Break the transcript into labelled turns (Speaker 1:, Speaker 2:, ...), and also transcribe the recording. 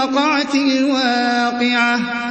Speaker 1: وقعت الواقعة.